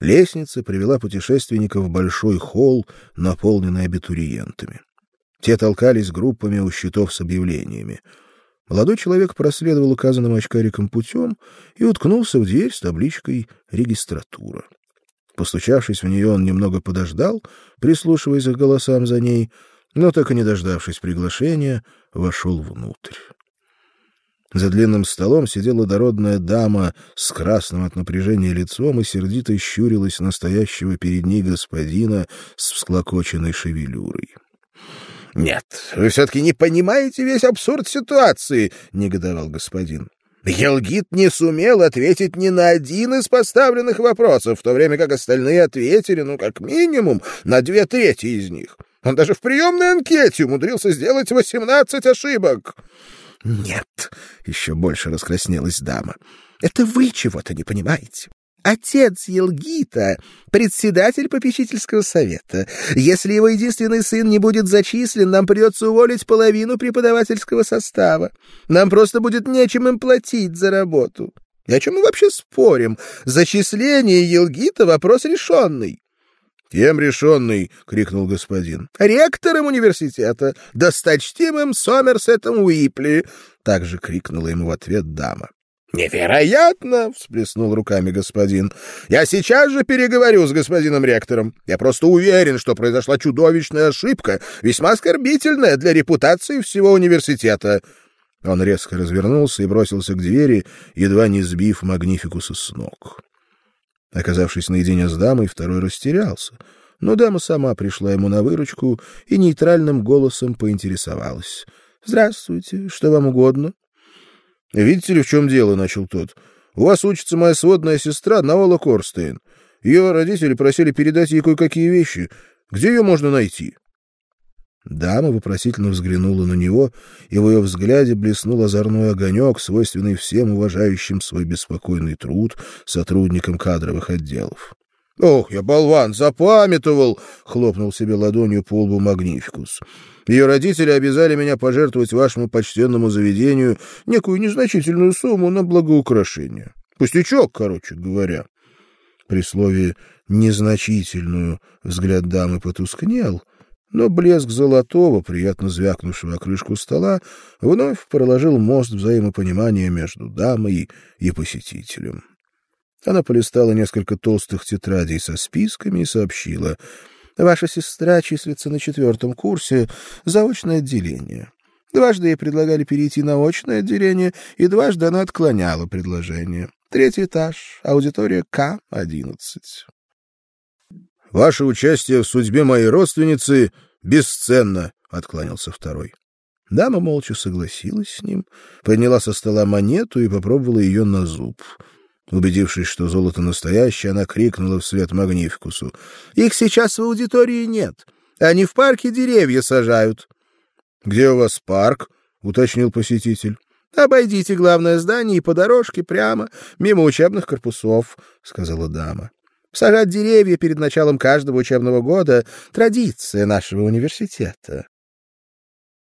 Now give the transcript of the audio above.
Лестница привела путешественника в большой холл, наполненный абитуриентами. Те толкались группами у щитов с объявлениями. Молодой человек проследовал указанным очкариком путем и уткнулся в дверь с табличкой регистратура. Постучавшись в нее, он немного подождал, прислушиваясь к голосам за ней, но так и не дождавшись приглашения, вошел внутрь. За длинным столом сидела дородная дама с красным от напряжения лицом и сердито щурилась настоящего перед ней господина с всклокоченной шевелюрой. Нет, вы все таки не понимаете весь абсурд ситуации, негодовал господин. Елгит не сумел ответить ни на один из поставленных вопросов, в то время как остальные ответили, ну, как минимум, на две трети из них. Он даже в приемной анкете умудрился сделать восемнадцать ошибок. Нет, еще больше раскраснелась дама. Это вы чего-то не понимаете. Отец Елгита — председатель попечительского совета. Если его единственный сын не будет зачислен, нам придется уволить половину преподавательского состава. Нам просто будет нечем им платить за работу. И о чем мы вообще спорим? Зачисление Елгита — вопрос решенный. «Кем решенный?» — крикнул господин. «Ректором университета, досточтимым Сомерсетом Уипли!» — также крикнула ему в ответ дама. «Невероятно!» — всплеснул руками господин. «Я сейчас же переговорю с господином ректором. Я просто уверен, что произошла чудовищная ошибка, весьма оскорбительная для репутации всего университета». Он резко развернулся и бросился к двери, едва не сбив Магнификуса с ног. Оказавшись наедине с дамой, второй растерялся, но дама сама пришла ему на выручку и нейтральным голосом поинтересовалась. «Здравствуйте, что вам угодно?» Видите ли, в чем дело, начал тот. У вас учится моя сводная сестра Навала Корстейн. Ее родители просили передать ей кое-какие вещи. Где ее можно найти? Дама вопросительно взглянула на него, и в ее взгляде блеснул озорной огонек, свойственный всем уважающим свой беспокойный труд сотрудникам кадровых отделов. Ох, я болван, запамятовал, хлопнул себе ладонью по лбу Магнификус. Ее родители обязали меня пожертвовать вашему почтенному заведению некую незначительную сумму на благоукрашение. Пустячок, короче говоря. При слове незначительную взгляд дамы потускнел, но блеск золотого, приятно звякнувшего о крышку стола, вновь проложил мост взаимопонимания между дамой и посетителем. Она полистала несколько толстых тетрадей со списками и сообщила: "Ваша сестра числится на четвертом курсе заочное отделение. Дважды ей предлагали перейти на очное отделение, и дважды она отклоняла предложение. Третий этаж, аудитория К11". Ваше участие в судьбе моей родственницы бесценно, отклонился второй. Дама молча согласилась с ним, подняла со стола монету и попробовала ее на зуб. Убедившись, что золото настоящее, она крикнула вслед Магнификусу: "Их сейчас в аудитории нет. Они в парке деревья сажают". "Где у вас парк?" уточнил посетитель. "Обойдите главное здание и по дорожке прямо мимо учебных корпусов", сказала дама. "Сажать деревья перед началом каждого учебного года традиция нашего университета".